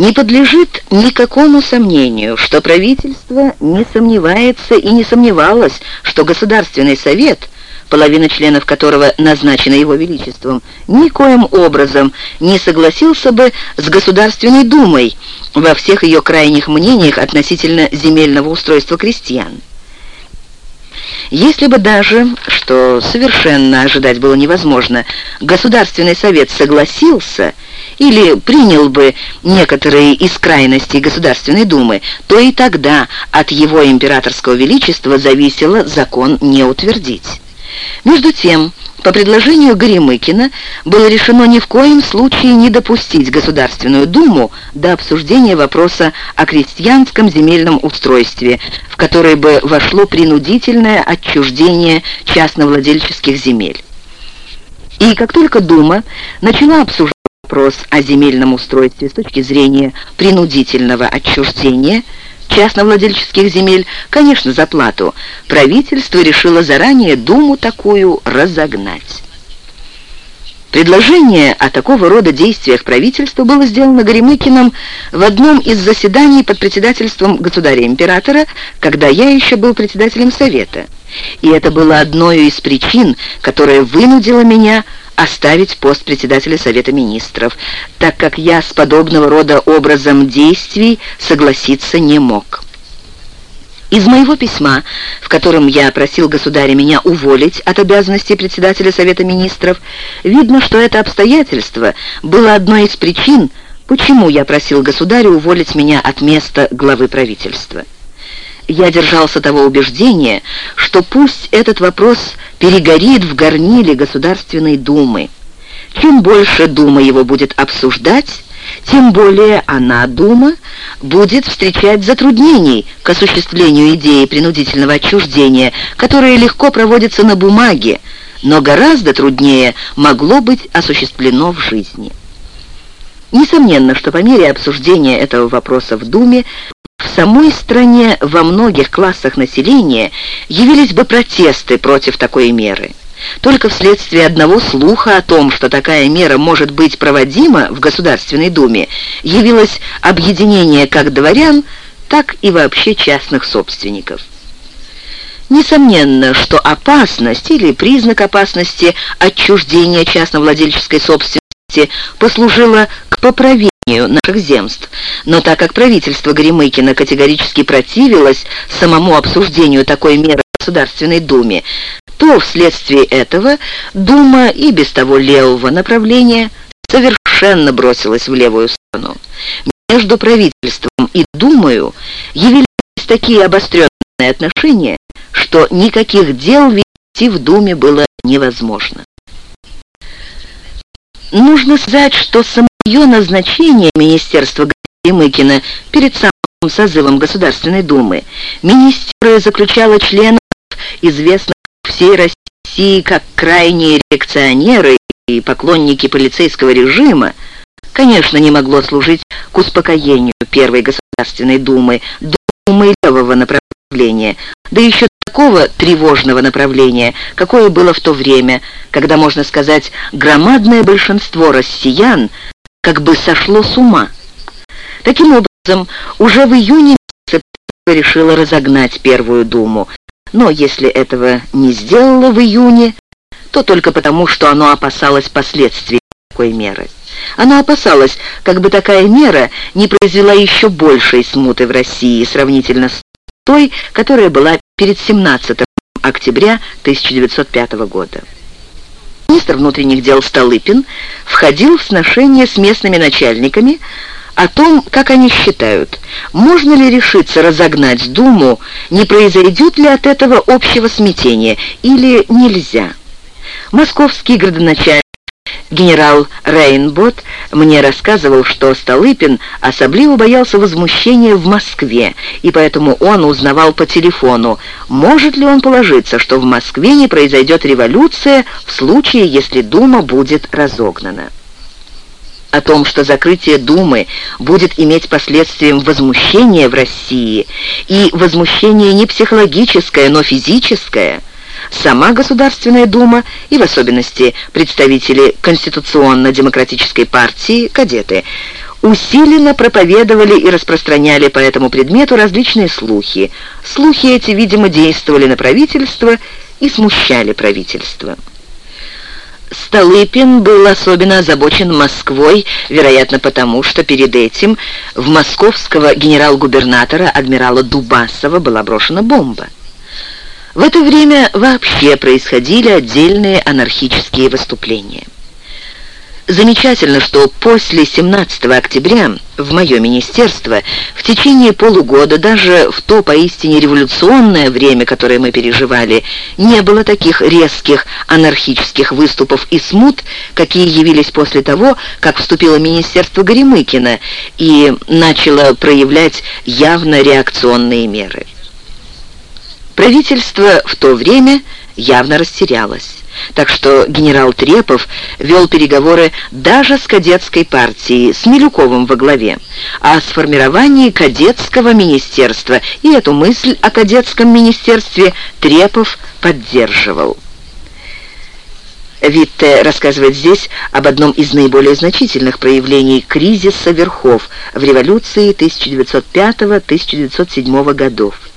Не подлежит никакому сомнению, что правительство не сомневается и не сомневалось, что Государственный совет, половина членов которого назначена его величеством, никоим образом не согласился бы с Государственной думой во всех ее крайних мнениях относительно земельного устройства крестьян. Если бы даже, что совершенно ожидать было невозможно, Государственный совет согласился или принял бы некоторые из крайностей Государственной Думы, то и тогда от его императорского величества зависело закон не утвердить. Между тем, по предложению Горемыкина было решено ни в коем случае не допустить Государственную Думу до обсуждения вопроса о крестьянском земельном устройстве, в которое бы вошло принудительное отчуждение частновладельческих земель. И как только Дума начала обсуждать вопрос о земельном устройстве с точки зрения принудительного отчуждения – частновладельческих земель, конечно, за плату, правительство решило заранее Думу такую разогнать. Предложение о такого рода действиях правительства было сделано Горемыкиным в одном из заседаний под председательством государя-императора, когда я еще был председателем Совета. И это было одной из причин, которая вынудила меня оставить пост председателя Совета Министров, так как я с подобного рода образом действий согласиться не мог. Из моего письма, в котором я просил государя меня уволить от обязанностей председателя Совета Министров, видно, что это обстоятельство было одной из причин, почему я просил государя уволить меня от места главы правительства. Я держался того убеждения, что пусть этот вопрос перегорит в горниле Государственной Думы. Чем больше Дума его будет обсуждать, тем более она, Дума, будет встречать затруднений к осуществлению идеи принудительного отчуждения, которая легко проводится на бумаге, но гораздо труднее могло быть осуществлено в жизни. Несомненно, что по мере обсуждения этого вопроса в Думе в самой стране во многих классах населения явились бы протесты против такой меры. Только вследствие одного слуха о том, что такая мера может быть проводима в Государственной Думе, явилось объединение как дворян, так и вообще частных собственников. Несомненно, что опасность или признак опасности отчуждения частновладельческой собственности послужила к поправлению наших земств. Но так как правительство Горемыкина категорически противилось самому обсуждению такой меры в Государственной Думе, то вследствие этого Дума и без того левого направления совершенно бросилась в левую сторону. Между правительством и Думою явились такие обостренные отношения, что никаких дел вести в Думе было невозможно. Нужно сказать, что само ее назначение Министерства Горемыкина перед самым созывом Государственной Думы. Министерство заключало членов, известных всей России как крайние реакционеры и поклонники полицейского режима, конечно, не могло служить к успокоению Первой Государственной Думы, Думы левого направления, да еще такого тревожного направления, какое было в то время, когда, можно сказать, громадное большинство россиян как бы сошло с ума. Таким образом, уже в июне месяце решила разогнать Первую Думу, но если этого не сделала в июне, то только потому, что оно опасалось последствий такой меры. Она опасалась, как бы такая мера не произвела еще большей смуты в России сравнительно с той, которая была перед 17 октября 1905 года. Министр внутренних дел Столыпин входил в сношение с местными начальниками о том, как они считают, можно ли решиться разогнать Думу, не произойдет ли от этого общего смятения или нельзя. Московский градоначальник Генерал Рейнбот мне рассказывал, что Столыпин особливо боялся возмущения в Москве, и поэтому он узнавал по телефону, может ли он положиться, что в Москве не произойдет революция в случае, если Дума будет разогнана. О том, что закрытие Думы будет иметь последствием возмущение в России, и возмущение не психологическое, но физическое – сама Государственная Дума и в особенности представители Конституционно-демократической партии, кадеты, усиленно проповедовали и распространяли по этому предмету различные слухи. Слухи эти, видимо, действовали на правительство и смущали правительство. Столыпин был особенно озабочен Москвой, вероятно потому, что перед этим в московского генерал-губернатора адмирала Дубасова была брошена бомба. В это время вообще происходили отдельные анархические выступления. Замечательно, что после 17 октября в мое министерство в течение полугода, даже в то поистине революционное время, которое мы переживали, не было таких резких анархических выступов и смут, какие явились после того, как вступило министерство Горемыкина и начало проявлять явно реакционные меры. Правительство в то время явно растерялось. Так что генерал Трепов вел переговоры даже с кадетской партией, с Милюковым во главе, о сформировании кадетского министерства, и эту мысль о кадетском министерстве Трепов поддерживал. Витте рассказывает здесь об одном из наиболее значительных проявлений кризиса верхов в революции 1905-1907 годов.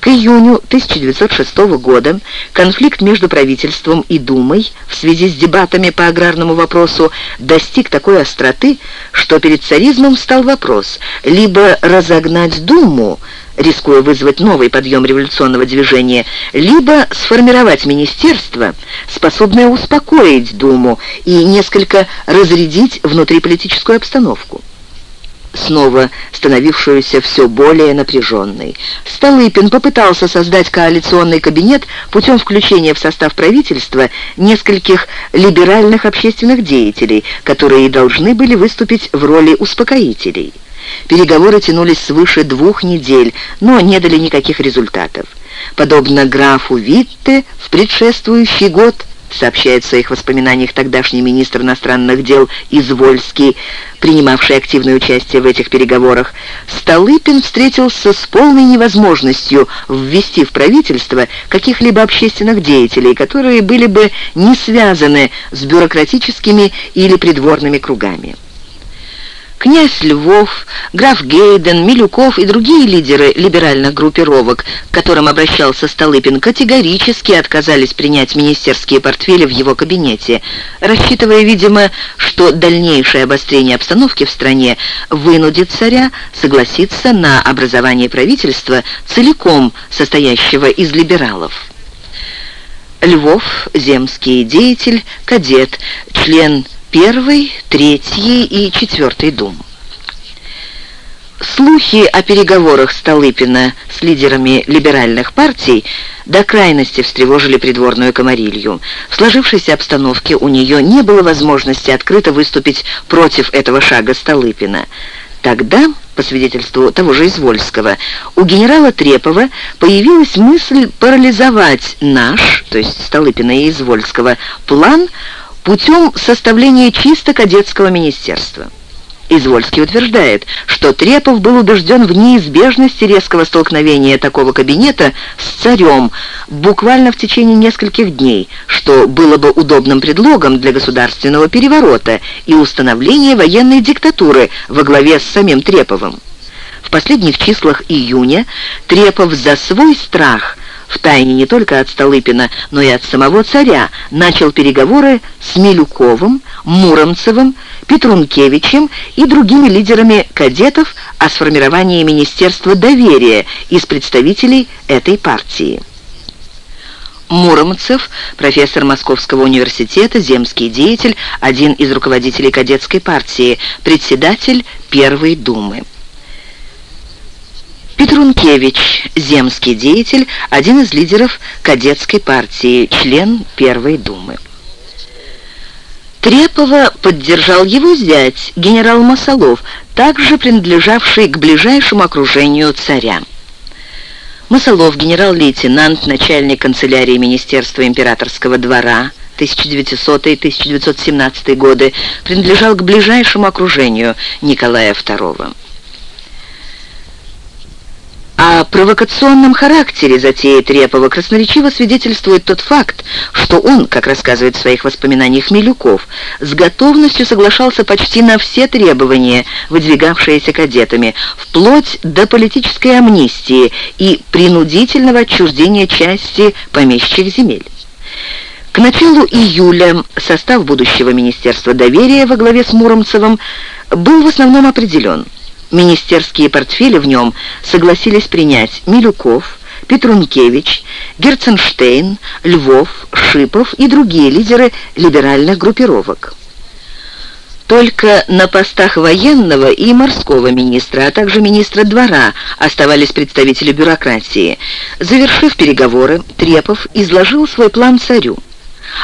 К июню 1906 года конфликт между правительством и Думой в связи с дебатами по аграрному вопросу достиг такой остроты, что перед царизмом стал вопрос либо разогнать Думу, рискуя вызвать новый подъем революционного движения, либо сформировать министерство, способное успокоить Думу и несколько разрядить внутриполитическую обстановку снова становившуюся все более напряженной. Столыпин попытался создать коалиционный кабинет путем включения в состав правительства нескольких либеральных общественных деятелей, которые должны были выступить в роли успокоителей. Переговоры тянулись свыше двух недель, но не дали никаких результатов. Подобно графу Витте в предшествующий год сообщает в своих воспоминаниях тогдашний министр иностранных дел Извольский, принимавший активное участие в этих переговорах, Столыпин встретился с полной невозможностью ввести в правительство каких-либо общественных деятелей, которые были бы не связаны с бюрократическими или придворными кругами. Князь Львов, граф Гейден, Милюков и другие лидеры либеральных группировок, к которым обращался Столыпин, категорически отказались принять министерские портфели в его кабинете, рассчитывая, видимо, что дальнейшее обострение обстановки в стране вынудит царя согласиться на образование правительства, целиком состоящего из либералов. Львов, земский деятель, кадет, член первой, третьей и четвертой дум. Слухи о переговорах Столыпина с лидерами либеральных партий до крайности встревожили придворную комарилью. В сложившейся обстановке у нее не было возможности открыто выступить против этого шага Столыпина. Тогда, по свидетельству того же Извольского, у генерала Трепова появилась мысль парализовать наш, то есть Столыпина и Извольского, план путем составления чисто кадетского министерства. Извольский утверждает, что Трепов был убежден в неизбежности резкого столкновения такого кабинета с царем буквально в течение нескольких дней, что было бы удобным предлогом для государственного переворота и установления военной диктатуры во главе с самим Треповым. В последних числах июня Трепов за свой страх – втайне не только от Столыпина, но и от самого царя, начал переговоры с Милюковым, Муромцевым, Петрункевичем и другими лидерами кадетов о сформировании Министерства доверия из представителей этой партии. Муромцев, профессор Московского университета, земский деятель, один из руководителей кадетской партии, председатель Первой Думы. Петрункевич, земский деятель, один из лидеров кадетской партии, член Первой Думы. Трепова поддержал его зять, генерал Масолов, также принадлежавший к ближайшему окружению царя. Масолов, генерал-лейтенант, начальник канцелярии Министерства императорского двора, 1900-1917 годы, принадлежал к ближайшему окружению Николая II. О провокационном характере затеи Трепова красноречиво свидетельствует тот факт, что он, как рассказывает в своих воспоминаниях Милюков, с готовностью соглашался почти на все требования, выдвигавшиеся кадетами, вплоть до политической амнистии и принудительного отчуждения части помещичьих земель. К началу июля состав будущего Министерства доверия во главе с Муромцевым был в основном определен – Министерские портфели в нем согласились принять Милюков, Петрункевич, Герценштейн, Львов, Шипов и другие лидеры либеральных группировок. Только на постах военного и морского министра, а также министра двора оставались представители бюрократии. Завершив переговоры, Трепов изложил свой план царю.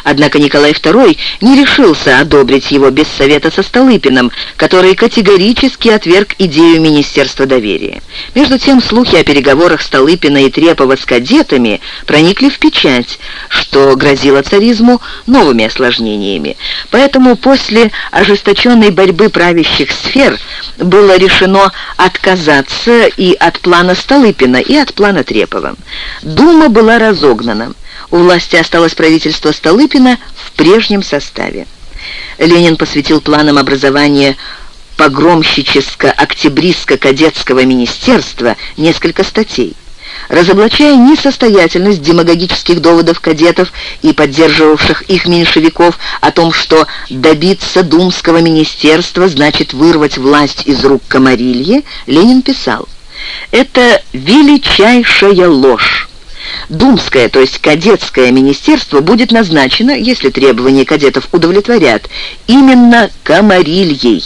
Однако Николай II не решился одобрить его без совета со Столыпиным, который категорически отверг идею Министерства доверия. Между тем, слухи о переговорах Столыпина и Трепова с кадетами проникли в печать, что грозило царизму новыми осложнениями. Поэтому после ожесточенной борьбы правящих сфер было решено отказаться и от плана Столыпина, и от плана Трепова. Дума была разогнана. У власти осталось правительство Столыпина в прежнем составе. Ленин посвятил планам образования погромщическо-октябристско-кадетского министерства несколько статей. Разоблачая несостоятельность демагогических доводов кадетов и поддерживавших их меньшевиков о том, что добиться думского министерства значит вырвать власть из рук Комарильи, Ленин писал «Это величайшая ложь. Думское, то есть кадетское министерство будет назначено, если требования кадетов удовлетворят, именно Комарильей.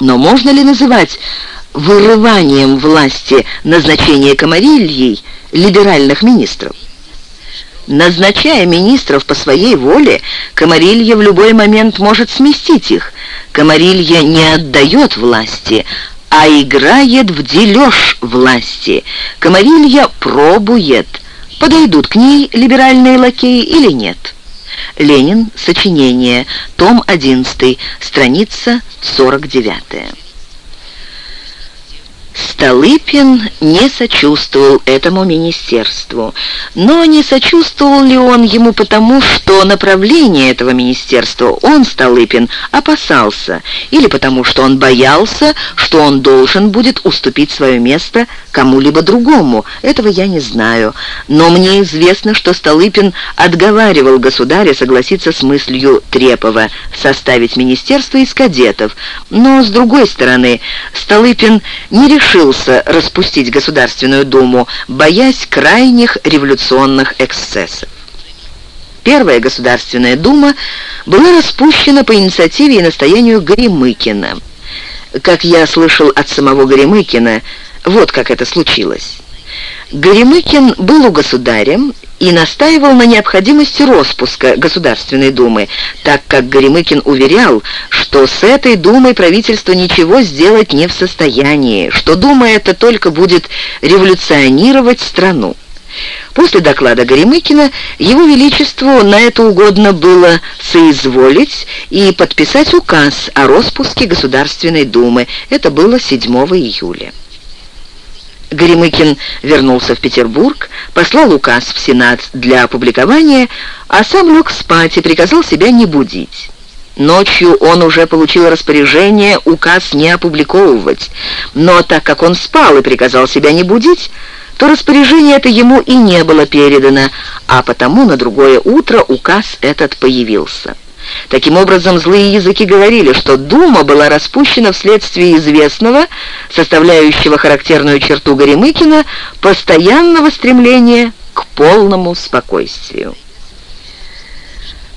Но можно ли называть вырыванием власти назначение Комарильей либеральных министров? Назначая министров по своей воле, Комарилья в любой момент может сместить их. Комарилья не отдает власти, а играет в дележ власти. Комарилья пробует – подойдут к ней либеральные лакеи или нет. Ленин. Сочинение. Том 11. Страница 49. Столыпин не сочувствовал этому министерству. Но не сочувствовал ли он ему потому, что направление этого министерства он, Столыпин, опасался, или потому, что он боялся, что он должен будет уступить свое место кому-либо другому? Этого я не знаю. Но мне известно, что Столыпин отговаривал государя согласиться с мыслью Трепова составить министерство из кадетов. Но, с другой стороны, Столыпин не решился распустить Государственную Думу, боясь крайних революционных эксцессов. Первая Государственная Дума была распущена по инициативе и настоянию Горемыкина. Как я слышал от самого Горемыкина, вот как это случилось. Горемыкин был у государя и настаивал на необходимости распуска Государственной Думы, так как Горемыкин уверял, что с этой Думой правительство ничего сделать не в состоянии, что Дума это только будет революционировать страну. После доклада Горемыкина Его Величеству на это угодно было соизволить и подписать указ о распуске Государственной Думы. Это было 7 июля. Горемыкин вернулся в Петербург, послал указ в Сенат для опубликования, а сам лег спать и приказал себя не будить. Ночью он уже получил распоряжение указ не опубликовывать, но так как он спал и приказал себя не будить, то распоряжение это ему и не было передано, а потому на другое утро указ этот появился. Таким образом, злые языки говорили, что Дума была распущена вследствие известного, составляющего характерную черту Горемыкина, постоянного стремления к полному спокойствию.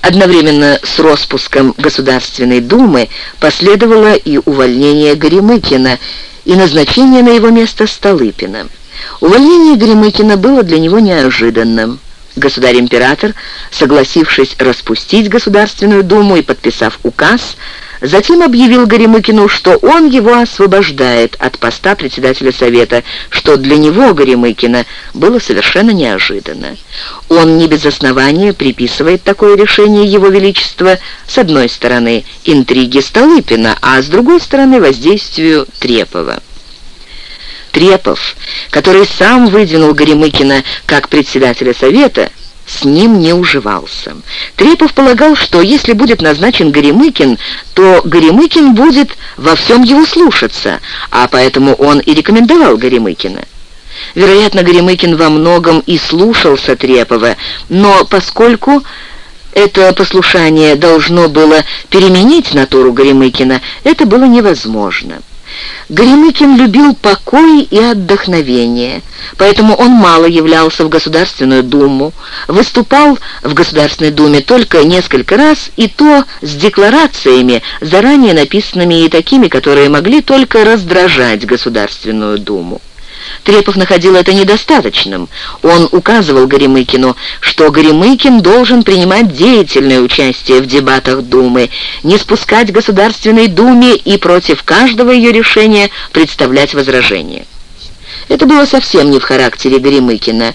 Одновременно с распуском Государственной Думы последовало и увольнение Горемыкина и назначение на его место Столыпина. Увольнение Горемыкина было для него неожиданным. Государь-император, согласившись распустить Государственную Думу и подписав указ, затем объявил Горемыкину, что он его освобождает от поста председателя Совета, что для него, Горемыкина, было совершенно неожиданно. Он не без основания приписывает такое решение Его Величества с одной стороны интриги Столыпина, а с другой стороны воздействию Трепова. Трепов, который сам выдвинул Горемыкина как председателя Совета, с ним не уживался. Трепов полагал, что если будет назначен Горемыкин, то Горемыкин будет во всем его слушаться, а поэтому он и рекомендовал Горемыкина. Вероятно, Горемыкин во многом и слушался Трепова, но поскольку это послушание должно было переменить натуру Горемыкина, это было невозможно. Горемыкин любил покой и отдохновение, поэтому он мало являлся в Государственную Думу, выступал в Государственной Думе только несколько раз, и то с декларациями, заранее написанными и такими, которые могли только раздражать Государственную Думу. Трепов находил это недостаточным. Он указывал Горемыкину, что Горемыкин должен принимать деятельное участие в дебатах Думы, не спускать Государственной Думе и против каждого ее решения представлять возражения. Это было совсем не в характере Горемыкина.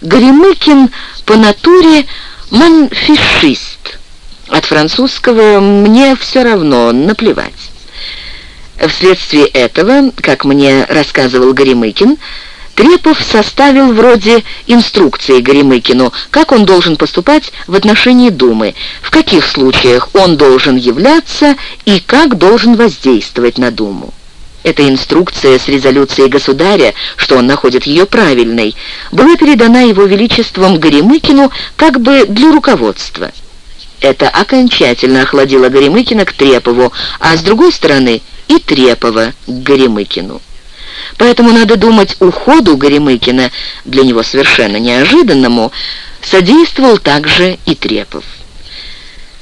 Горемыкин по натуре манфишист. От французского «мне все равно, наплевать». Вследствие этого, как мне рассказывал Горемыкин, Трепов составил вроде инструкции Горемыкину, как он должен поступать в отношении Думы, в каких случаях он должен являться и как должен воздействовать на Думу. Эта инструкция с резолюцией государя, что он находит ее правильной, была передана его величеством Горемыкину как бы для руководства. Это окончательно охладило Горемыкина к Трепову, а с другой стороны и Трепова к Горемыкину. Поэтому надо думать, уходу Горемыкина, для него совершенно неожиданному, содействовал также и Трепов.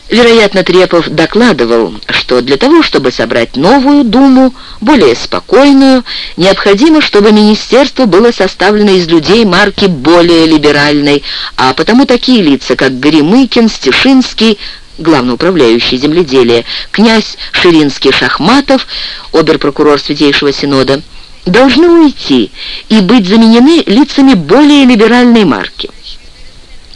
Вероятно, Трепов докладывал, что для того, чтобы собрать новую Думу, более спокойную, необходимо, чтобы министерство было составлено из людей марки более либеральной, а потому такие лица, как Горемыкин, Стешинский, главноуправляющий земледелия, князь Ширинский-Шахматов, оберпрокурор Святейшего Синода, должны уйти и быть заменены лицами более либеральной марки.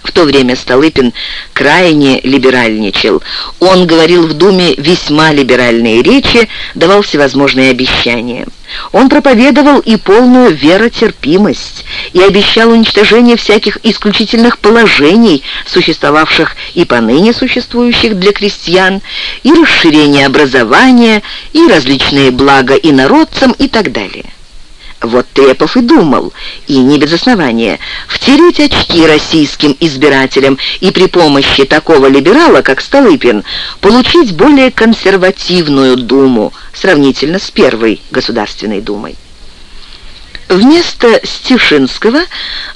В то время Столыпин крайне либеральничал. Он говорил в Думе весьма либеральные речи, давал всевозможные обещания. Он проповедовал и полную веротерпимость, и обещал уничтожение всяких исключительных положений, существовавших и поныне существующих для крестьян, и расширение образования, и различные блага инородцам и так далее. Вот Трепов и думал, и не без основания, втереть очки российским избирателям и при помощи такого либерала, как Столыпин, получить более консервативную Думу, сравнительно с Первой Государственной Думой. Вместо Стишинского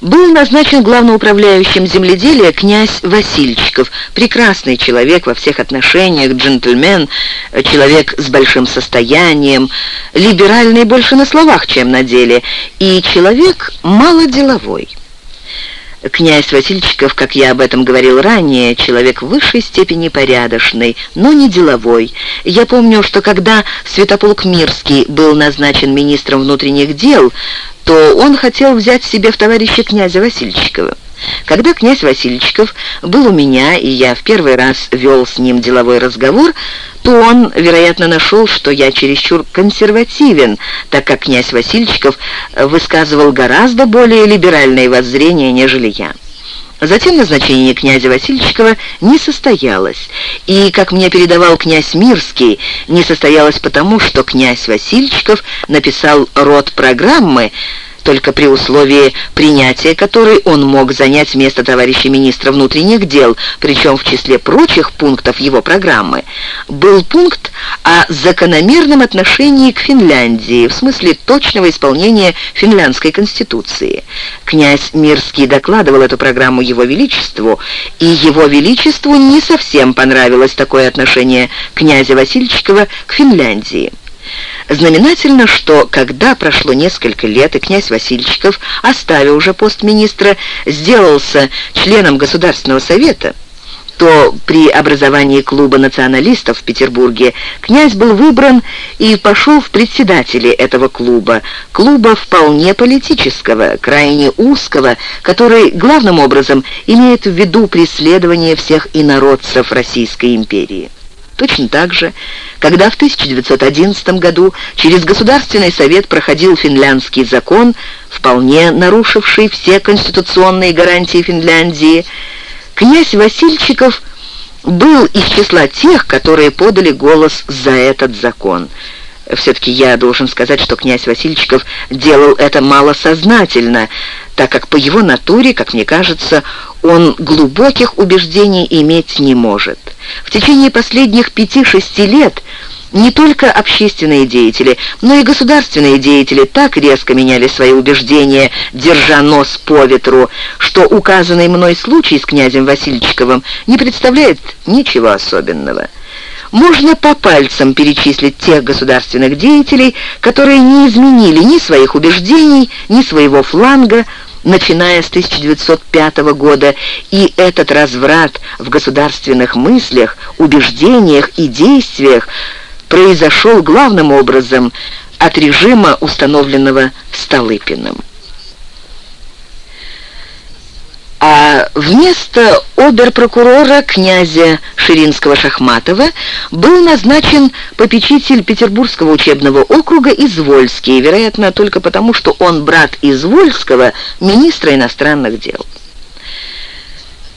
был назначен главноуправляющим земледелия князь Васильчиков, прекрасный человек во всех отношениях, джентльмен, человек с большим состоянием, либеральный больше на словах, чем на деле, и человек малоделовой. Князь Васильчиков, как я об этом говорил ранее, человек в высшей степени порядочный, но не деловой. Я помню, что когда Святополк Мирский был назначен министром внутренних дел, то он хотел взять себе в товарища князя Васильчикова. Когда князь Васильчиков был у меня, и я в первый раз вел с ним деловой разговор, то он, вероятно, нашел, что я чересчур консервативен, так как князь Васильчиков высказывал гораздо более либеральные воззрения, нежели я. Затем назначение князя Васильчикова не состоялось, и, как мне передавал князь Мирский, не состоялось потому, что князь Васильчиков написал род программы, только при условии принятия которой он мог занять место товарища министра внутренних дел, причем в числе прочих пунктов его программы был пункт о закономерном отношении к Финляндии, в смысле точного исполнения финляндской конституции. Князь Мирский докладывал эту программу Его Величеству, и Его Величеству не совсем понравилось такое отношение князя Васильчикова к Финляндии. Знаменательно, что когда прошло несколько лет, и князь Васильчиков, оставив уже пост министра, сделался членом Государственного совета, то при образовании клуба националистов в Петербурге князь был выбран и пошел в председатели этого клуба, клуба вполне политического, крайне узкого, который главным образом имеет в виду преследование всех инородцев Российской империи. Точно так же, когда в 1911 году через Государственный совет проходил финляндский закон, вполне нарушивший все конституционные гарантии Финляндии, князь Васильчиков был из числа тех, которые подали голос за этот закон. Все-таки я должен сказать, что князь Васильчиков делал это малосознательно, так как по его натуре, как мне кажется, он глубоких убеждений иметь не может. В течение последних пяти-шести лет не только общественные деятели, но и государственные деятели так резко меняли свои убеждения, держа нос по ветру, что указанный мной случай с князем Васильчиковым не представляет ничего особенного. Можно по пальцам перечислить тех государственных деятелей, которые не изменили ни своих убеждений, ни своего фланга, начиная с 1905 года, и этот разврат в государственных мыслях, убеждениях и действиях произошел главным образом от режима, установленного Столыпиным. А вместо оберпрокурора князя Ширинского-Шахматова был назначен попечитель Петербургского учебного округа Извольский, вероятно, только потому, что он брат Извольского, министра иностранных дел.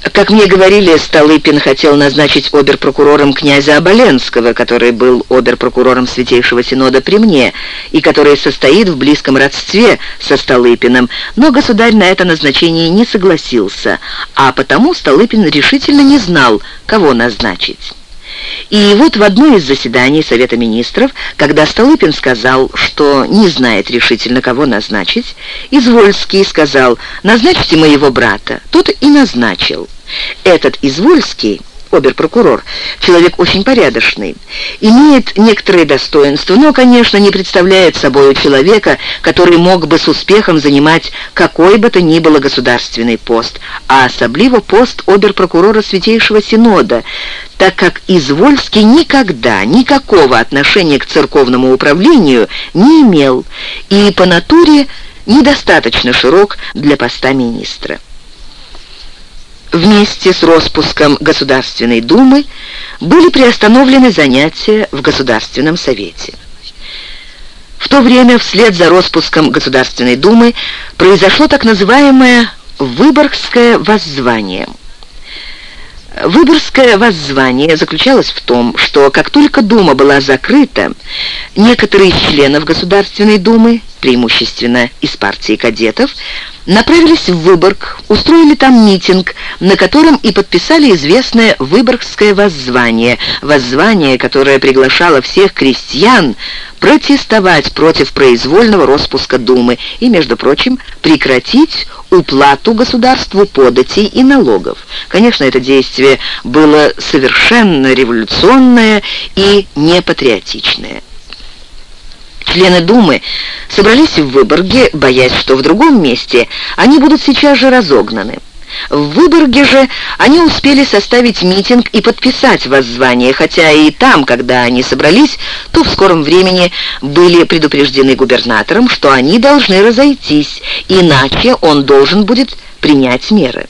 Как мне говорили, Столыпин хотел назначить оберпрокурором князя Оболенского, который был оберпрокурором Святейшего Синода при мне, и который состоит в близком родстве со Столыпиным, но государь на это назначение не согласился, а потому Столыпин решительно не знал, кого назначить. И вот в одно из заседаний Совета Министров, когда Столыпин сказал, что не знает решительно, кого назначить, Извольский сказал «назначьте моего брата». Тот и назначил. Этот Извольский оберпрокурор, человек очень порядочный, имеет некоторые достоинства, но, конечно, не представляет собой человека, который мог бы с успехом занимать какой бы то ни было государственный пост, а особливо пост оберпрокурора Святейшего Синода, так как Извольский никогда никакого отношения к церковному управлению не имел и по натуре недостаточно широк для поста министра. Вместе с распуском Государственной Думы были приостановлены занятия в Государственном Совете. В то время, вслед за распуском Государственной Думы, произошло так называемое «Выборгское воззвание». Выборгское воззвание заключалось в том, что как только Дума была закрыта, некоторые из членов Государственной Думы, преимущественно из партии кадетов, направились в Выборг, устроили там митинг, на котором и подписали известное Выборгское воззвание, воззвание, которое приглашало всех крестьян протестовать против произвольного распуска Думы и, между прочим, прекратить уплату государству податей и налогов. Конечно, это действие было совершенно революционное и непатриотичное. Члены Думы собрались в Выборге, боясь, что в другом месте они будут сейчас же разогнаны. В Выборге же они успели составить митинг и подписать воззвание, хотя и там, когда они собрались, то в скором времени были предупреждены губернатором, что они должны разойтись, иначе он должен будет принять меры.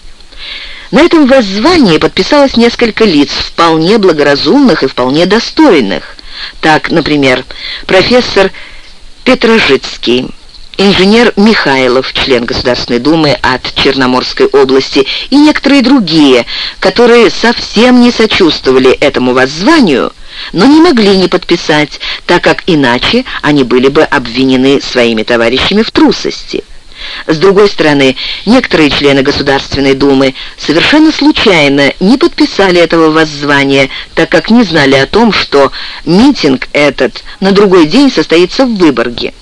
На этом воззвании подписалось несколько лиц, вполне благоразумных и вполне достойных. Так, например, профессор Петрожицкий, инженер Михайлов, член Государственной Думы от Черноморской области, и некоторые другие, которые совсем не сочувствовали этому воззванию, но не могли не подписать, так как иначе они были бы обвинены своими товарищами в трусости. С другой стороны, некоторые члены Государственной Думы совершенно случайно не подписали этого воззвания, так как не знали о том, что митинг этот на другой день состоится в Выборге.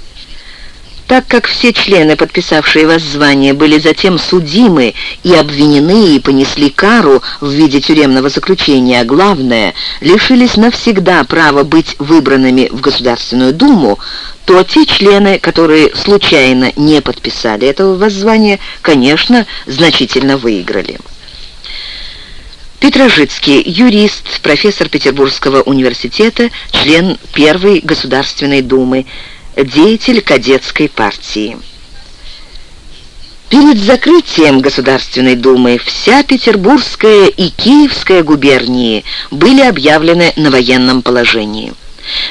Так как все члены, подписавшие воззвание, были затем судимы и обвинены и понесли кару в виде тюремного заключения, а главное, лишились навсегда права быть выбранными в Государственную Думу, то те члены, которые случайно не подписали этого воззвания, конечно, значительно выиграли. Петрожицкий, юрист, профессор Петербургского университета, член Первой Государственной Думы, деятель кадетской партии. Перед закрытием Государственной Думы вся Петербургская и Киевская губернии были объявлены на военном положении.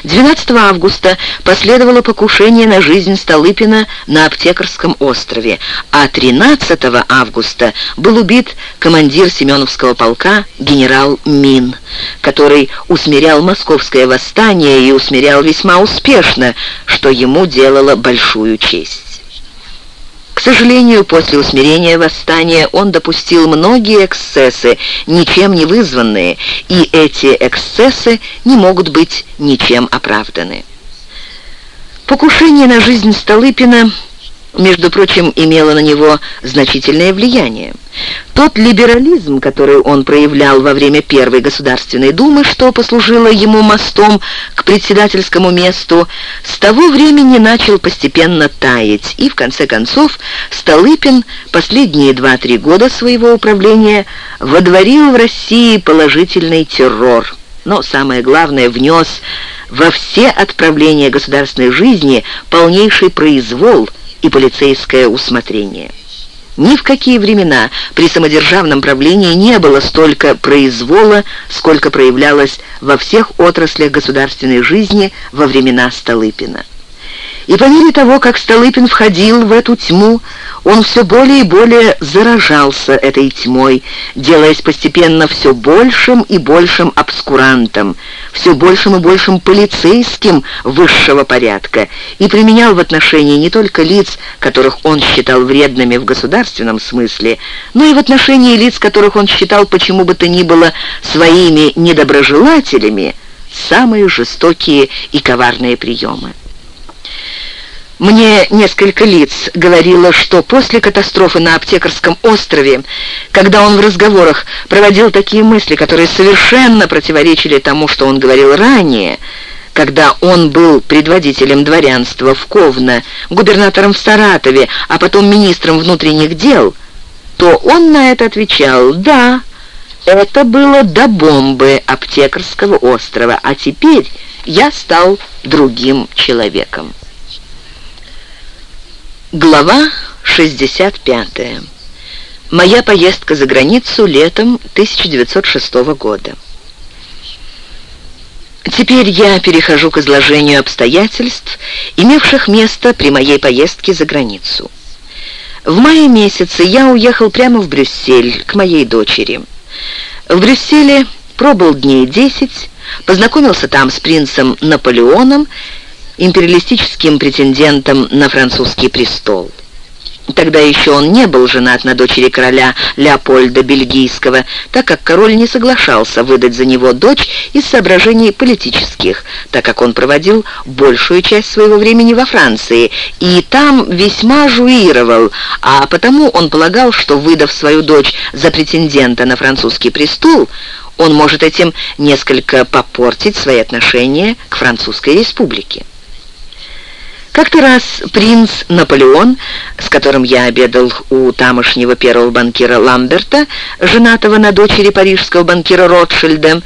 12 августа последовало покушение на жизнь Столыпина на Аптекарском острове, а 13 августа был убит командир Семеновского полка генерал Мин, который усмирял московское восстание и усмирял весьма успешно, что ему делало большую честь. Сожалению, после усмирения восстания он допустил многие эксцессы, ничем не вызванные, и эти эксцессы не могут быть ничем оправданы. Покушение на жизнь Столыпина между прочим, имело на него значительное влияние. Тот либерализм, который он проявлял во время Первой Государственной Думы, что послужило ему мостом к председательскому месту, с того времени начал постепенно таять, и, в конце концов, Столыпин последние два-три года своего управления водворил в России положительный террор, но самое главное, внес во все отправления государственной жизни полнейший произвол – и полицейское усмотрение. Ни в какие времена при самодержавном правлении не было столько произвола, сколько проявлялось во всех отраслях государственной жизни во времена Столыпина. И по мере того, как Столыпин входил в эту тьму, он все более и более заражался этой тьмой, делаясь постепенно все большим и большим обскурантом, все большим и большим полицейским высшего порядка, и применял в отношении не только лиц, которых он считал вредными в государственном смысле, но и в отношении лиц, которых он считал почему бы то ни было своими недоброжелателями, самые жестокие и коварные приемы. Мне несколько лиц говорило, что после катастрофы на Аптекарском острове, когда он в разговорах проводил такие мысли, которые совершенно противоречили тому, что он говорил ранее, когда он был предводителем дворянства в Ковно, губернатором в Саратове, а потом министром внутренних дел, то он на это отвечал «Да, это было до бомбы Аптекарского острова, а теперь я стал другим человеком». Глава 65. Моя поездка за границу летом 1906 года. Теперь я перехожу к изложению обстоятельств, имевших место при моей поездке за границу. В мае месяце я уехал прямо в Брюссель к моей дочери. В Брюсселе пробыл дней 10, познакомился там с принцем Наполеоном империалистическим претендентом на французский престол. Тогда еще он не был женат на дочери короля Леопольда Бельгийского, так как король не соглашался выдать за него дочь из соображений политических, так как он проводил большую часть своего времени во Франции и там весьма жуировал, а потому он полагал, что, выдав свою дочь за претендента на французский престол, он может этим несколько попортить свои отношения к Французской республике. Как-то раз принц Наполеон, с которым я обедал у тамошнего первого банкира Ламберта, женатого на дочери парижского банкира Ротшильда,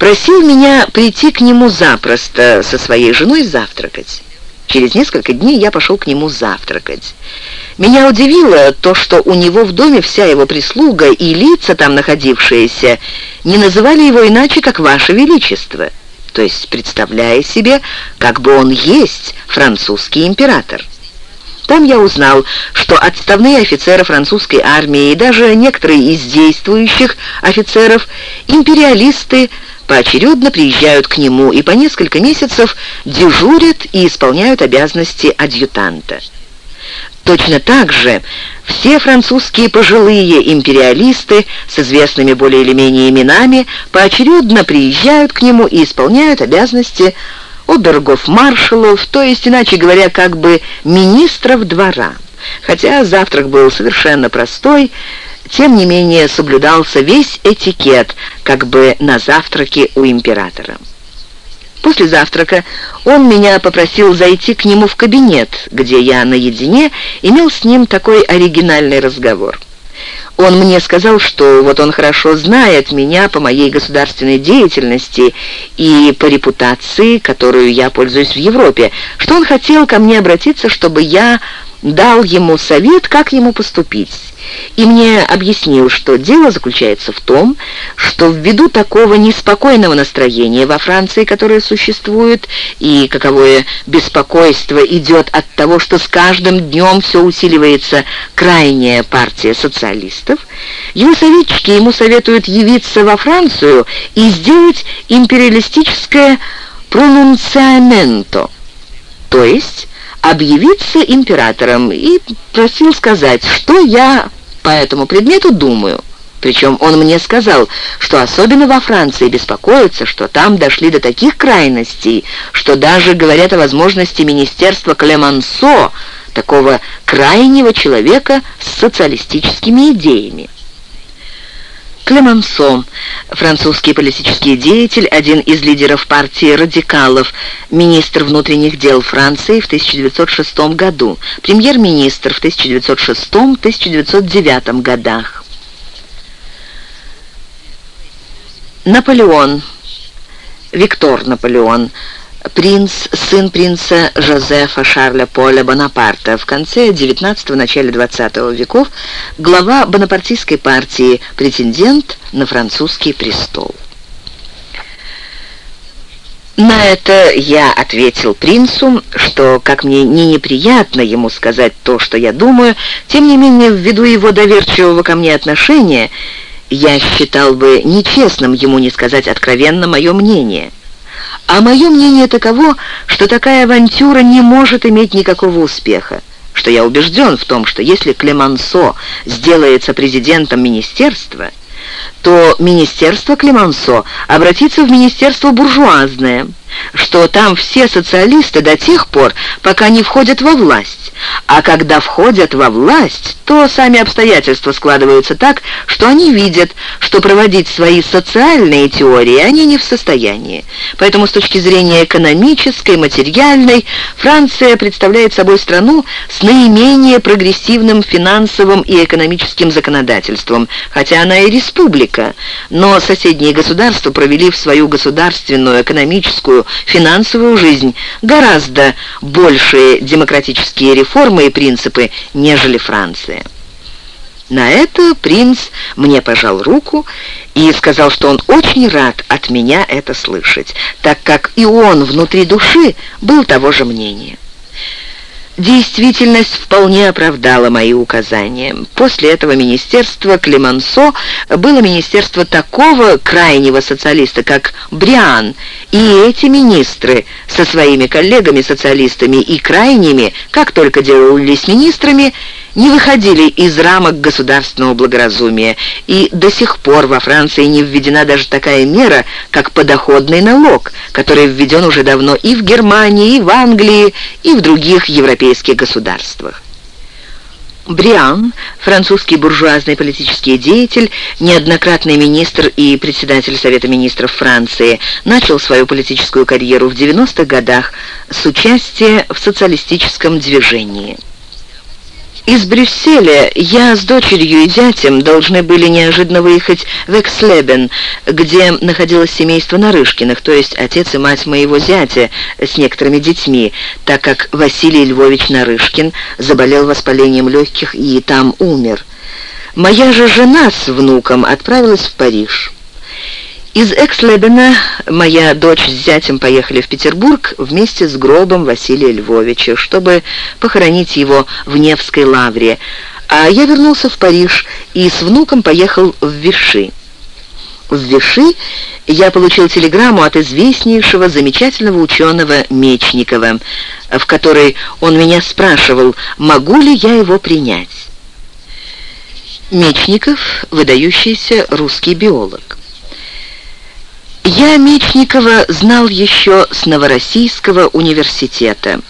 просил меня прийти к нему запросто со своей женой завтракать. Через несколько дней я пошел к нему завтракать. Меня удивило то, что у него в доме вся его прислуга и лица там находившиеся не называли его иначе, как «Ваше Величество» то есть представляя себе, как бы он есть французский император. Там я узнал, что отставные офицеры французской армии и даже некоторые из действующих офицеров, империалисты, поочередно приезжают к нему и по несколько месяцев дежурят и исполняют обязанности адъютанта. Точно так же все французские пожилые империалисты с известными более или менее именами поочередно приезжают к нему и исполняют обязанности обергов-маршалов, то есть, иначе говоря, как бы министров двора. Хотя завтрак был совершенно простой, тем не менее соблюдался весь этикет, как бы на завтраке у императора. После завтрака он меня попросил зайти к нему в кабинет, где я наедине имел с ним такой оригинальный разговор. Он мне сказал, что вот он хорошо знает меня по моей государственной деятельности и по репутации, которую я пользуюсь в Европе, что он хотел ко мне обратиться, чтобы я дал ему совет, как ему поступить. И мне объяснил, что дело заключается в том, что ввиду такого неспокойного настроения во Франции, которое существует, и каковое беспокойство идет от того, что с каждым днем все усиливается крайняя партия социалистов, его советчики ему советуют явиться во Францию и сделать империалистическое пронунциаменто, то есть объявиться императором и просил сказать, что я по этому предмету думаю. Причем он мне сказал, что особенно во Франции беспокоятся, что там дошли до таких крайностей, что даже говорят о возможности министерства Клемансо, такого крайнего человека с социалистическими идеями. Клемансо, французский политический деятель, один из лидеров партии радикалов, министр внутренних дел Франции в 1906 году, премьер-министр в 1906-1909 годах. Наполеон, Виктор Наполеон, принц, сын принца Жозефа Шарля Поля Бонапарта, в конце XIX – начале XX веков глава бонапартийской партии, претендент на французский престол. На это я ответил принцу, что, как мне не неприятно ему сказать то, что я думаю, тем не менее, ввиду его доверчивого ко мне отношения, я считал бы нечестным ему не сказать откровенно мое мнение. А мое мнение таково, что такая авантюра не может иметь никакого успеха, что я убежден в том, что если Клемансо сделается президентом министерства, то министерство Клемансо обратится в министерство буржуазное, что там все социалисты до тех пор, пока не входят во власть, а когда входят во власть, то сами обстоятельства складываются так, что они видят, что проводить свои социальные теории они не в состоянии. Поэтому с точки зрения экономической, материальной, Франция представляет собой страну с наименее прогрессивным финансовым и экономическим законодательством, хотя она и республика, но соседние государства провели в свою государственную, экономическую, финансовую жизнь гораздо большие демократические реформы и принципы, нежели Франция. На это принц мне пожал руку и сказал, что он очень рад от меня это слышать, так как и он внутри души был того же мнения. Действительность вполне оправдала мои указания. После этого министерство Клемансо было министерство такого крайнего социалиста, как Бриан, и эти министры со своими коллегами-социалистами и крайними, как только делались министрами, не выходили из рамок государственного благоразумия, и до сих пор во Франции не введена даже такая мера, как подоходный налог, который введен уже давно и в Германии, и в Англии, и в других европейских государствах. Бриан, французский буржуазный политический деятель, неоднократный министр и председатель Совета министров Франции, начал свою политическую карьеру в 90-х годах с участия в социалистическом движении. Из Брюсселя я с дочерью и зятем должны были неожиданно выехать в Экслебен, где находилось семейство Нарышкиных, то есть отец и мать моего зятя с некоторыми детьми, так как Василий Львович Нарышкин заболел воспалением легких и там умер. Моя же жена с внуком отправилась в Париж. Из Экслебена моя дочь с зятем поехали в Петербург вместе с гробом Василия Львовича, чтобы похоронить его в Невской лавре, а я вернулся в Париж и с внуком поехал в Виши. В Виши я получил телеграмму от известнейшего замечательного ученого Мечникова, в которой он меня спрашивал, могу ли я его принять. Мечников – выдающийся русский биолог. Я Мечникова знал еще с Новороссийского университета,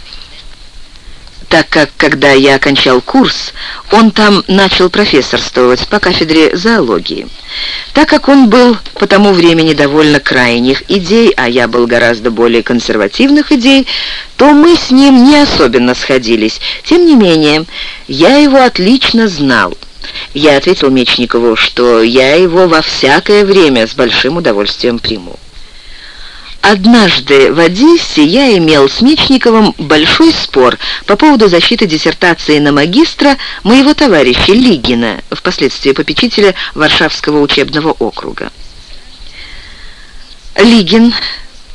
так как, когда я окончал курс, он там начал профессорствовать по кафедре зоологии. Так как он был по тому времени довольно крайних идей, а я был гораздо более консервативных идей, то мы с ним не особенно сходились. Тем не менее, я его отлично знал. Я ответил Мечникову, что я его во всякое время с большим удовольствием приму. Однажды в Одессе я имел с Мечниковым большой спор по поводу защиты диссертации на магистра моего товарища Лигина, впоследствии попечителя Варшавского учебного округа. Лигин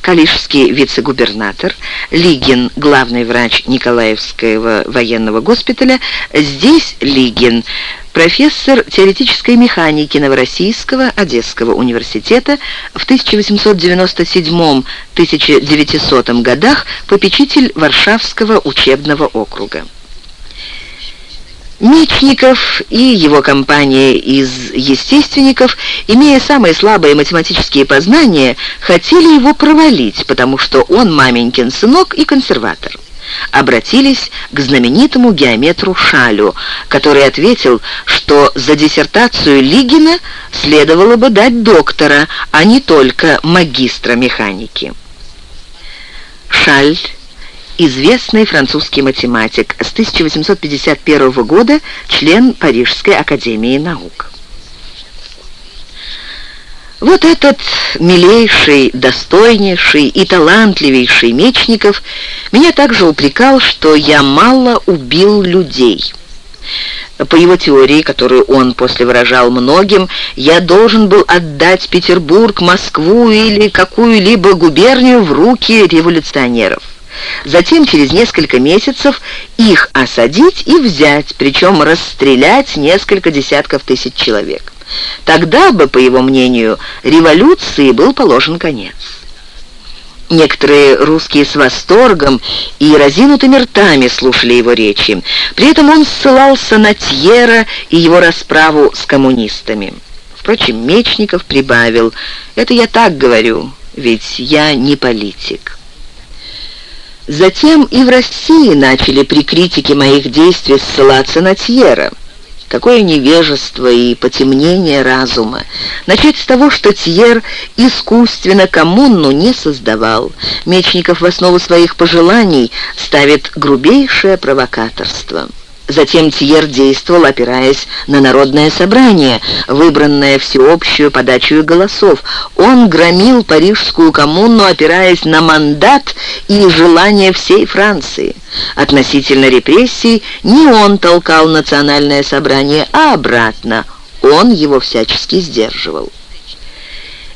Калишский вице-губернатор, Лигин, главный врач Николаевского военного госпиталя, здесь Лигин, профессор теоретической механики Новороссийского Одесского университета в 1897-1900 годах попечитель Варшавского учебного округа. Мечников и его компания из естественников, имея самые слабые математические познания, хотели его провалить, потому что он маменькин сынок и консерватор. Обратились к знаменитому геометру Шалю, который ответил, что за диссертацию Лигина следовало бы дать доктора, а не только магистра механики. Шаль известный французский математик, с 1851 года член Парижской академии наук. Вот этот милейший, достойнейший и талантливейший Мечников меня также упрекал, что я мало убил людей. По его теории, которую он после выражал многим, я должен был отдать Петербург, Москву или какую-либо губернию в руки революционеров. Затем через несколько месяцев их осадить и взять, причем расстрелять несколько десятков тысяч человек. Тогда бы, по его мнению, революции был положен конец. Некоторые русские с восторгом и разинутыми ртами слушали его речи. При этом он ссылался на Тьера и его расправу с коммунистами. Впрочем, Мечников прибавил, «Это я так говорю, ведь я не политик». Затем и в России начали при критике моих действий ссылаться на Тьера. Какое невежество и потемнение разума. Начать с того, что Тьер искусственно коммуну не создавал. Мечников в основу своих пожеланий ставит грубейшее провокаторство. Затем Тьер действовал, опираясь на народное собрание, выбранное всеобщую подачу голосов. Он громил Парижскую коммуну, опираясь на мандат и желание всей Франции. Относительно репрессий не он толкал национальное собрание, а обратно. Он его всячески сдерживал.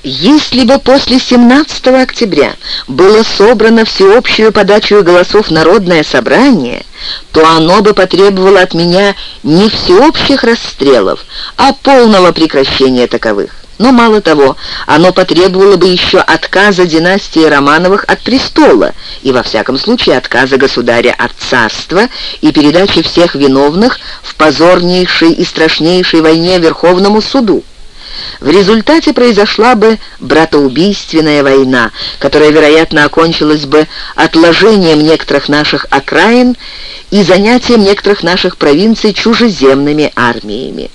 Если бы после 17 октября было собрано всеобщую подачу голосов народное собрание, то оно бы потребовало от меня не всеобщих расстрелов, а полного прекращения таковых. Но мало того, оно потребовало бы еще отказа династии Романовых от престола и, во всяком случае, отказа государя от царства и передачи всех виновных в позорнейшей и страшнейшей войне Верховному суду. В результате произошла бы братоубийственная война, которая, вероятно, окончилась бы отложением некоторых наших окраин и занятием некоторых наших провинций чужеземными армиями.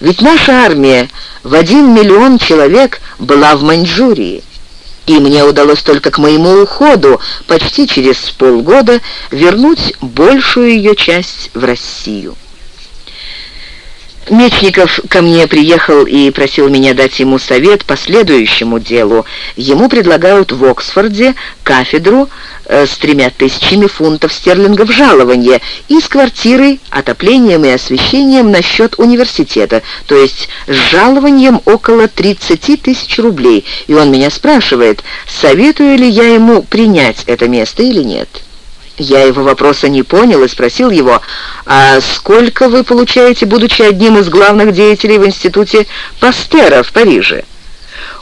Ведь наша армия в один миллион человек была в Маньчжурии. И мне удалось только к моему уходу почти через полгода вернуть большую ее часть в Россию. Мечников ко мне приехал и просил меня дать ему совет по следующему делу. Ему предлагают в Оксфорде кафедру э, с тремя тысячами фунтов стерлингов жалования и с квартирой, отоплением и освещением на счет университета, то есть с жалованием около 30 тысяч рублей. И он меня спрашивает, советую ли я ему принять это место или нет. Я его вопроса не понял и спросил его, «А сколько вы получаете, будучи одним из главных деятелей в институте Пастера в Париже?»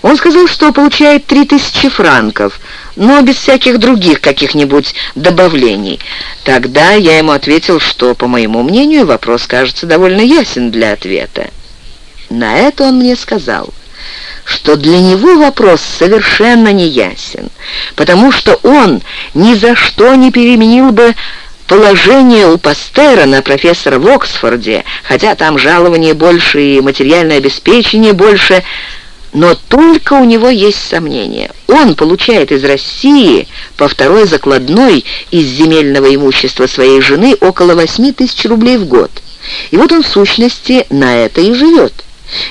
Он сказал, что получает три тысячи франков, но без всяких других каких-нибудь добавлений. Тогда я ему ответил, что, по моему мнению, вопрос кажется довольно ясен для ответа. На это он мне сказал – что для него вопрос совершенно не ясен, потому что он ни за что не переменил бы положение у Пастера профессора в Оксфорде, хотя там жалование больше и материальное обеспечение больше, но только у него есть сомнения. Он получает из России по второй закладной из земельного имущества своей жены около 8 тысяч рублей в год. И вот он в сущности на это и живет.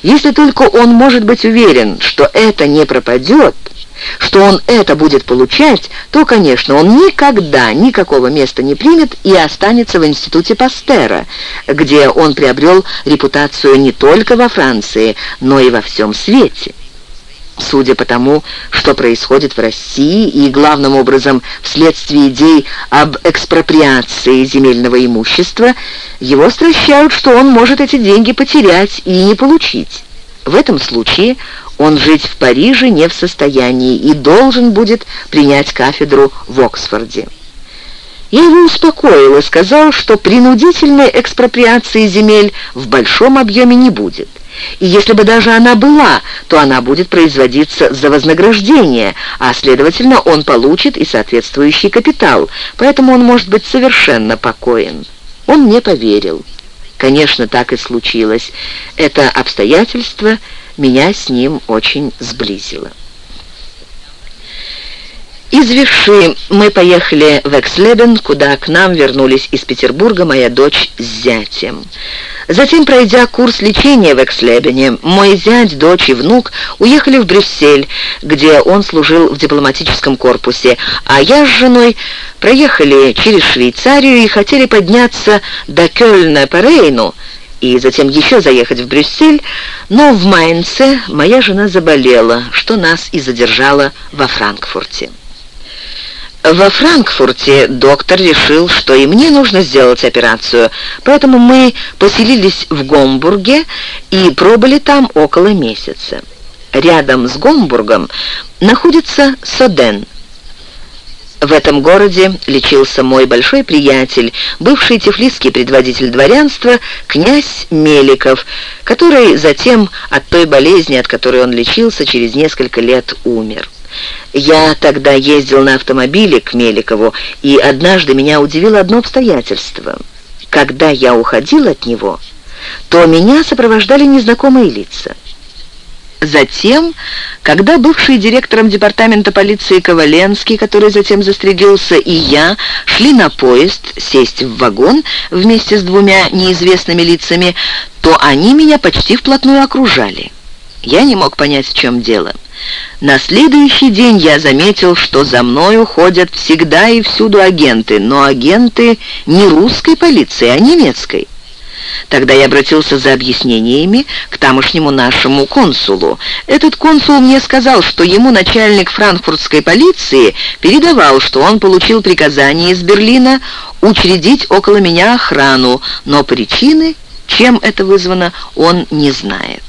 Если только он может быть уверен, что это не пропадет, что он это будет получать, то, конечно, он никогда никакого места не примет и останется в институте Пастера, где он приобрел репутацию не только во Франции, но и во всем свете. Судя по тому, что происходит в России и, главным образом, вследствие идей об экспроприации земельного имущества, его стращают, что он может эти деньги потерять и не получить. В этом случае он жить в Париже не в состоянии и должен будет принять кафедру в Оксфорде. Я его успокоил и сказал, что принудительной экспроприации земель в большом объеме не будет. И если бы даже она была, то она будет производиться за вознаграждение, а, следовательно, он получит и соответствующий капитал, поэтому он может быть совершенно покоен. Он мне поверил. Конечно, так и случилось. Это обстоятельство меня с ним очень сблизило. Из Виши мы поехали в Экслебен, куда к нам вернулись из Петербурга моя дочь с зятем. Затем, пройдя курс лечения в Экслебене, мой зять, дочь и внук уехали в Брюссель, где он служил в дипломатическом корпусе, а я с женой проехали через Швейцарию и хотели подняться до Кёльна по Рейну, и затем еще заехать в Брюссель, но в Майнце моя жена заболела, что нас и задержало во Франкфурте. Во Франкфурте доктор решил, что и мне нужно сделать операцию, поэтому мы поселились в Гомбурге и пробыли там около месяца. Рядом с Гомбургом находится Соден. В этом городе лечился мой большой приятель, бывший тифлисский предводитель дворянства, князь Меликов, который затем от той болезни, от которой он лечился, через несколько лет умер. Я тогда ездил на автомобиле к Меликову, и однажды меня удивило одно обстоятельство. Когда я уходил от него, то меня сопровождали незнакомые лица. Затем, когда бывший директором департамента полиции Коваленский, который затем застрелился, и я шли на поезд сесть в вагон вместе с двумя неизвестными лицами, то они меня почти вплотную окружали. Я не мог понять, в чем дело. На следующий день я заметил, что за мною ходят всегда и всюду агенты, но агенты не русской полиции, а немецкой. Тогда я обратился за объяснениями к тамошнему нашему консулу. Этот консул мне сказал, что ему начальник франкфуртской полиции передавал, что он получил приказание из Берлина учредить около меня охрану, но причины, чем это вызвано, он не знает.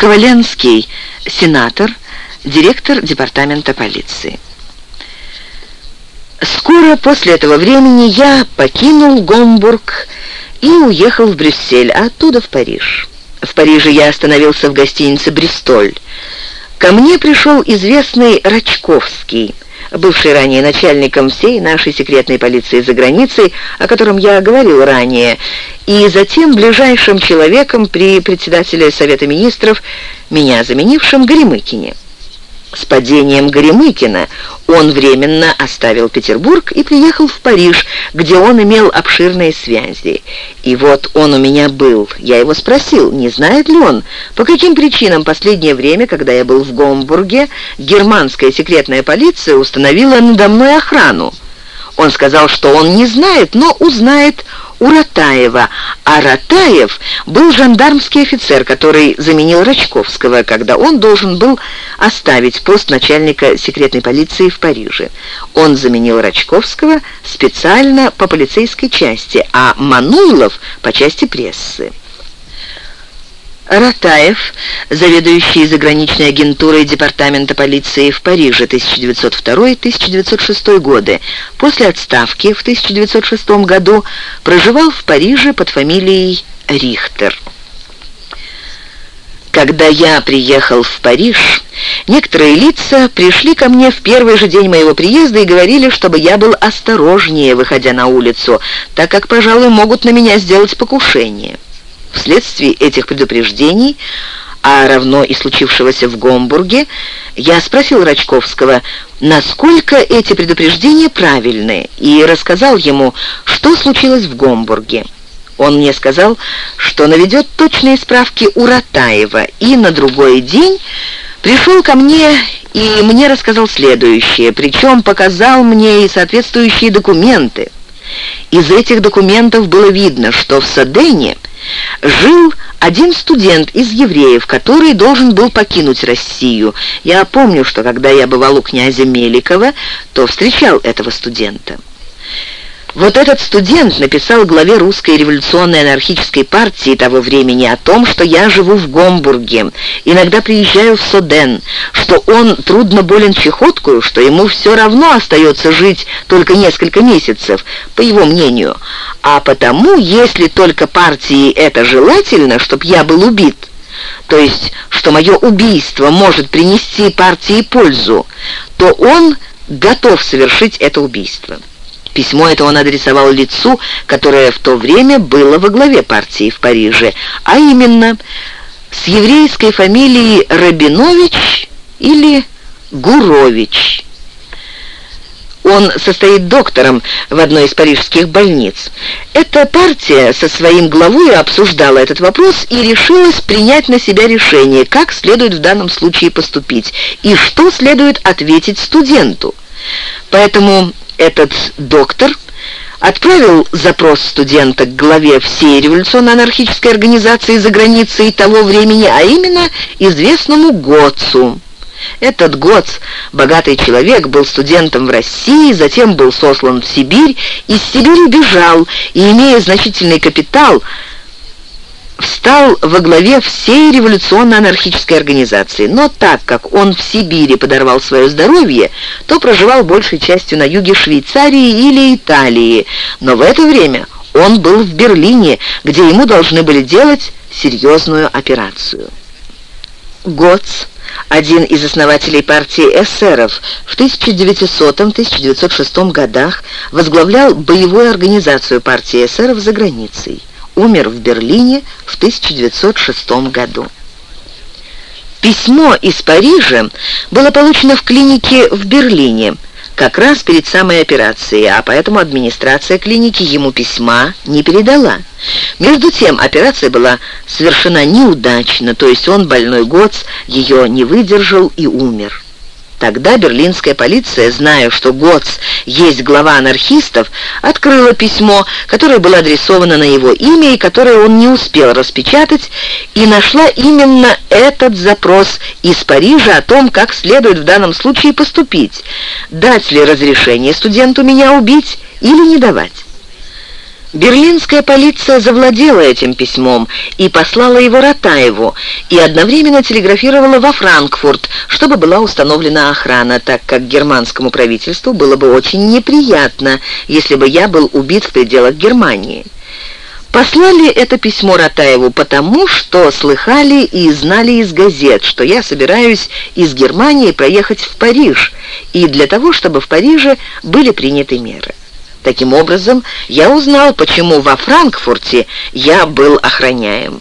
Коваленский, сенатор, директор департамента полиции. Скоро после этого времени я покинул Гомбург и уехал в Брюссель, а оттуда в Париж. В Париже я остановился в гостинице «Бристоль». Ко мне пришел известный Рачковский – бывший ранее начальником всей нашей секретной полиции за границей, о котором я говорил ранее, и затем ближайшим человеком при председателе Совета Министров, меня заменившим Горемыкине. С падением Горемыкина он временно оставил Петербург и приехал в Париж, где он имел обширные связи. И вот он у меня был. Я его спросил, не знает ли он, по каким причинам последнее время, когда я был в Гомбурге, германская секретная полиция установила надо мной охрану. Он сказал, что он не знает, но узнает у Ратаева, а Ратаев был жандармский офицер, который заменил Рачковского, когда он должен был оставить пост начальника секретной полиции в Париже. Он заменил Рачковского специально по полицейской части, а Мануйлов по части прессы. Ратаев, заведующий заграничной агентурой Департамента полиции в Париже 1902-1906 годы, после отставки в 1906 году проживал в Париже под фамилией Рихтер. Когда я приехал в Париж, некоторые лица пришли ко мне в первый же день моего приезда и говорили, чтобы я был осторожнее, выходя на улицу, так как, пожалуй, могут на меня сделать покушение. Вследствие этих предупреждений, а равно и случившегося в Гомбурге, я спросил Рачковского, насколько эти предупреждения правильны, и рассказал ему, что случилось в Гомбурге. Он мне сказал, что наведет точные справки у Ратаева, и на другой день пришел ко мне и мне рассказал следующее, причем показал мне и соответствующие документы. Из этих документов было видно, что в Садене жил один студент из евреев, который должен был покинуть Россию. Я помню, что когда я бывал у князя Меликова, то встречал этого студента. Вот этот студент написал главе русской революционной анархической партии того времени о том, что я живу в Гомбурге, иногда приезжаю в Соден, что он трудно болен чехоткою, что ему все равно остается жить только несколько месяцев, по его мнению. А потому, если только партии это желательно, чтобы я был убит, то есть, что мое убийство может принести партии пользу, то он готов совершить это убийство. Письмо это он адресовал лицу, которое в то время было во главе партии в Париже, а именно с еврейской фамилией Рабинович или Гурович. Он состоит доктором в одной из парижских больниц. Эта партия со своим главой обсуждала этот вопрос и решилась принять на себя решение, как следует в данном случае поступить и что следует ответить студенту. Поэтому этот доктор отправил запрос студента к главе всей революционно-анархической организации за границей того времени, а именно известному Гоцу. Этот Гоц, богатый человек, был студентом в России, затем был сослан в Сибирь, из Сибири бежал и, имея значительный капитал, встал во главе всей революционно-анархической организации. Но так как он в Сибири подорвал свое здоровье, то проживал большей частью на юге Швейцарии или Италии. Но в это время он был в Берлине, где ему должны были делать серьезную операцию. Гоц, один из основателей партии эсеров, в 1900-1906 годах возглавлял боевую организацию партии эсеров за границей умер в Берлине в 1906 году. Письмо из Парижа было получено в клинике в Берлине, как раз перед самой операцией, а поэтому администрация клиники ему письма не передала. Между тем, операция была совершена неудачно, то есть он, больной Гоц, ее не выдержал и умер. Тогда берлинская полиция, зная, что Гоц есть глава анархистов, открыла письмо, которое было адресовано на его имя и которое он не успел распечатать, и нашла именно этот запрос из Парижа о том, как следует в данном случае поступить, дать ли разрешение студенту меня убить или не давать. Берлинская полиция завладела этим письмом и послала его Ратаеву, и одновременно телеграфировала во Франкфурт, чтобы была установлена охрана, так как германскому правительству было бы очень неприятно, если бы я был убит в пределах Германии. Послали это письмо Ратаеву потому, что слыхали и знали из газет, что я собираюсь из Германии проехать в Париж, и для того, чтобы в Париже были приняты меры. Таким образом, я узнал, почему во Франкфурте я был охраняем.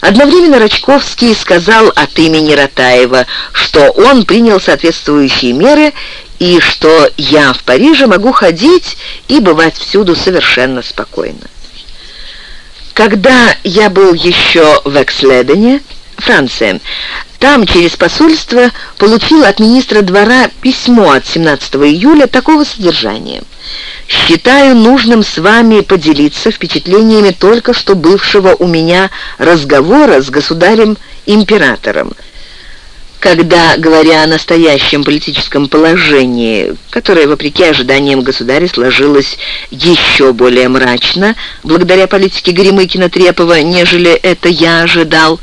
Одновременно Рачковский сказал от имени Ратаева, что он принял соответствующие меры и что я в Париже могу ходить и бывать всюду совершенно спокойно. Когда я был еще в Экследене, Франция, там через посольство получил от министра двора письмо от 17 июля такого содержания – Считаю нужным с вами поделиться впечатлениями только что бывшего у меня разговора с государем-императором. Когда, говоря о настоящем политическом положении, которое, вопреки ожиданиям государя, сложилось еще более мрачно, благодаря политике Горемыкина-Трепова, нежели это я ожидал,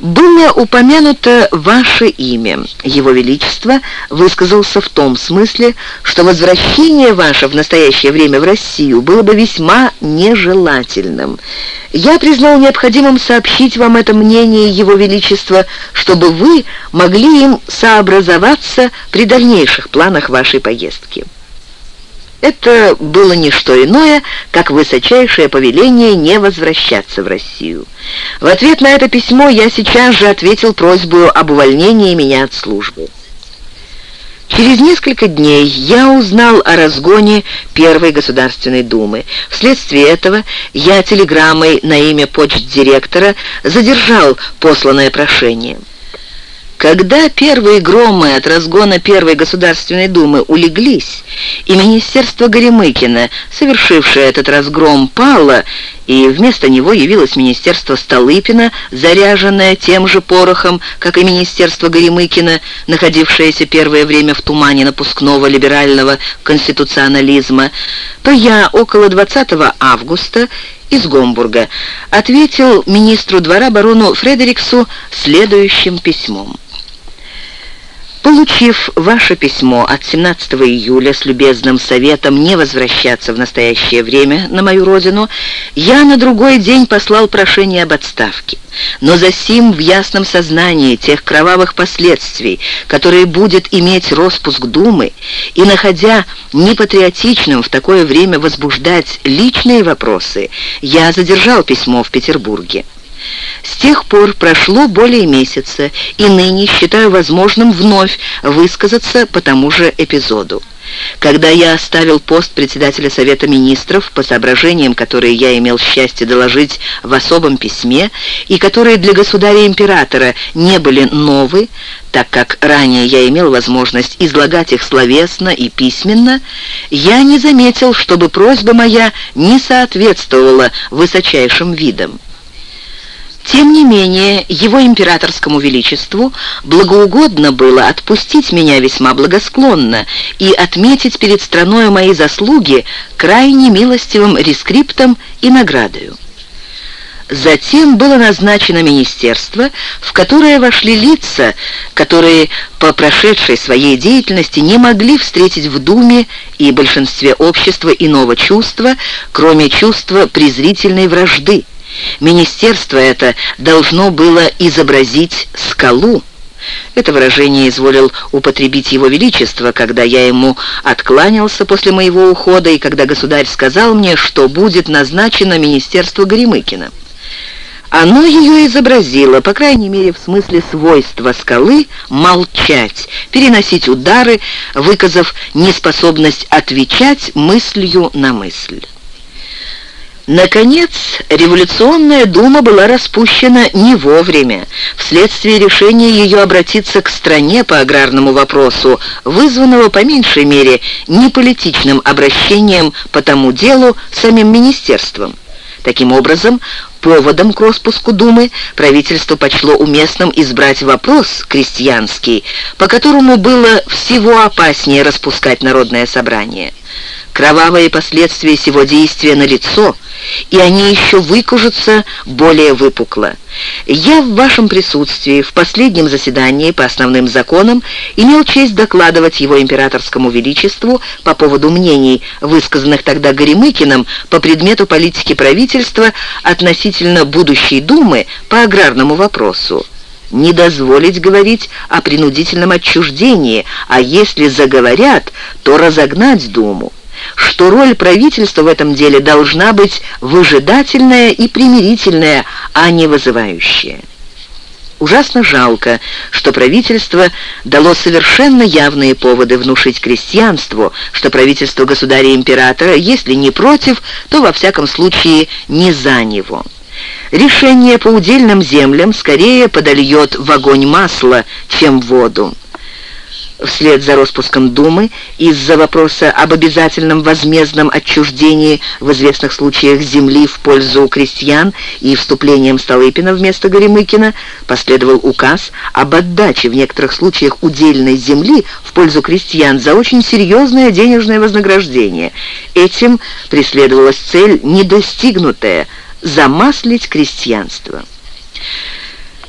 было упомянуто ваше имя. Его Величество высказался в том смысле, что возвращение ваше в настоящее время в Россию было бы весьма нежелательным. Я признал необходимым сообщить вам это мнение Его Величества, чтобы вы могли им сообразоваться при дальнейших планах вашей поездки. Это было не что иное, как высочайшее повеление не возвращаться в Россию. В ответ на это письмо я сейчас же ответил просьбу об увольнении меня от службы. Через несколько дней я узнал о разгоне Первой Государственной Думы. Вследствие этого я телеграммой на имя почт-директора задержал посланное прошение. Когда первые громы от разгона Первой Государственной Думы улеглись, и Министерство Горемыкина, совершившее этот разгром, пало, и вместо него явилось Министерство Столыпина, заряженное тем же порохом, как и Министерство Горемыкина, находившееся первое время в тумане напускного либерального конституционализма, то я около 20 августа из Гомбурга ответил министру двора барону Фредериксу следующим письмом. Получив ваше письмо от 17 июля с любезным советом не возвращаться в настоящее время на мою родину, я на другой день послал прошение об отставке. Но за сим в ясном сознании тех кровавых последствий, которые будет иметь распуск Думы, и находя непатриотичным в такое время возбуждать личные вопросы, я задержал письмо в Петербурге. С тех пор прошло более месяца, и ныне считаю возможным вновь высказаться по тому же эпизоду. Когда я оставил пост председателя Совета Министров по соображениям, которые я имел счастье доложить в особом письме, и которые для государя-императора не были новы, так как ранее я имел возможность излагать их словесно и письменно, я не заметил, чтобы просьба моя не соответствовала высочайшим видам. Тем не менее, его императорскому величеству благоугодно было отпустить меня весьма благосклонно и отметить перед страною мои заслуги крайне милостивым рескриптом и наградою. Затем было назначено министерство, в которое вошли лица, которые по прошедшей своей деятельности не могли встретить в Думе и большинстве общества иного чувства, кроме чувства презрительной вражды. Министерство это должно было изобразить скалу. Это выражение изволил употребить его величество, когда я ему откланялся после моего ухода и когда государь сказал мне, что будет назначено министерство Горемыкина. Оно ее изобразило, по крайней мере, в смысле свойства скалы молчать, переносить удары, выказав неспособность отвечать мыслью на мысль. Наконец, революционная дума была распущена не вовремя, вследствие решения ее обратиться к стране по аграрному вопросу, вызванного по меньшей мере неполитичным обращением по тому делу самим министерством. Таким образом, поводом к распуску Думы правительство почло уместным избрать вопрос крестьянский, по которому было всего опаснее распускать народное собрание. Кровавые последствия сего действия налицо, и они еще выкажутся более выпукло. Я в вашем присутствии в последнем заседании по основным законам имел честь докладывать его императорскому величеству по поводу мнений, высказанных тогда Горемыкиным по предмету политики правительства относительно будущей Думы по аграрному вопросу не дозволить говорить о принудительном отчуждении, а если заговорят, то разогнать Думу что роль правительства в этом деле должна быть выжидательная и примирительная, а не вызывающая. Ужасно жалко, что правительство дало совершенно явные поводы внушить крестьянству, что правительство государя-императора, если не против, то во всяком случае не за него. Решение по удельным землям скорее подольет в огонь масло, чем воду вслед за распуском Думы из-за вопроса об обязательном возмездном отчуждении в известных случаях земли в пользу крестьян и вступлением Столыпина вместо Горемыкина последовал указ об отдаче в некоторых случаях удельной земли в пользу крестьян за очень серьезное денежное вознаграждение. Этим преследовалась цель недостигнутая – замаслить крестьянство.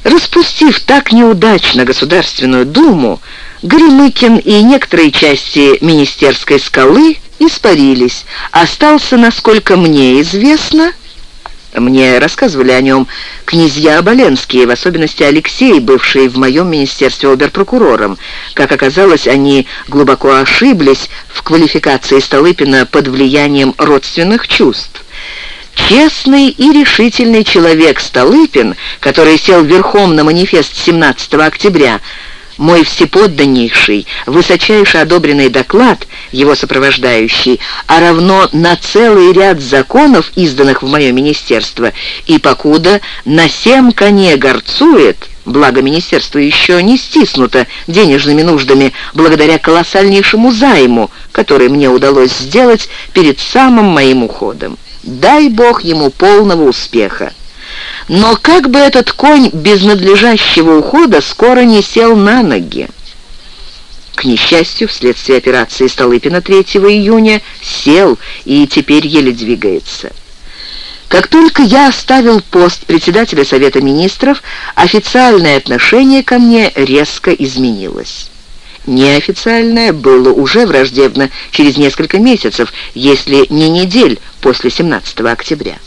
Распустив так неудачно Государственную Думу, Горемыкин и некоторые части Министерской скалы испарились. Остался, насколько мне известно, мне рассказывали о нем князья Оболенские, в особенности Алексей, бывший в моем министерстве оберпрокурором. Как оказалось, они глубоко ошиблись в квалификации Столыпина под влиянием родственных чувств. Честный и решительный человек Столыпин, который сел верхом на манифест 17 октября, Мой всеподданнейший, высочайше одобренный доклад, его сопровождающий, а равно на целый ряд законов, изданных в мое министерство, и покуда на семь коне горцует, благо министерство еще не стиснуто денежными нуждами, благодаря колоссальнейшему займу, который мне удалось сделать перед самым моим уходом. Дай Бог ему полного успеха. Но как бы этот конь без надлежащего ухода скоро не сел на ноги? К несчастью, вследствие операции Столыпина 3 июня сел и теперь еле двигается. Как только я оставил пост председателя Совета Министров, официальное отношение ко мне резко изменилось. Неофициальное было уже враждебно через несколько месяцев, если не недель после 17 октября.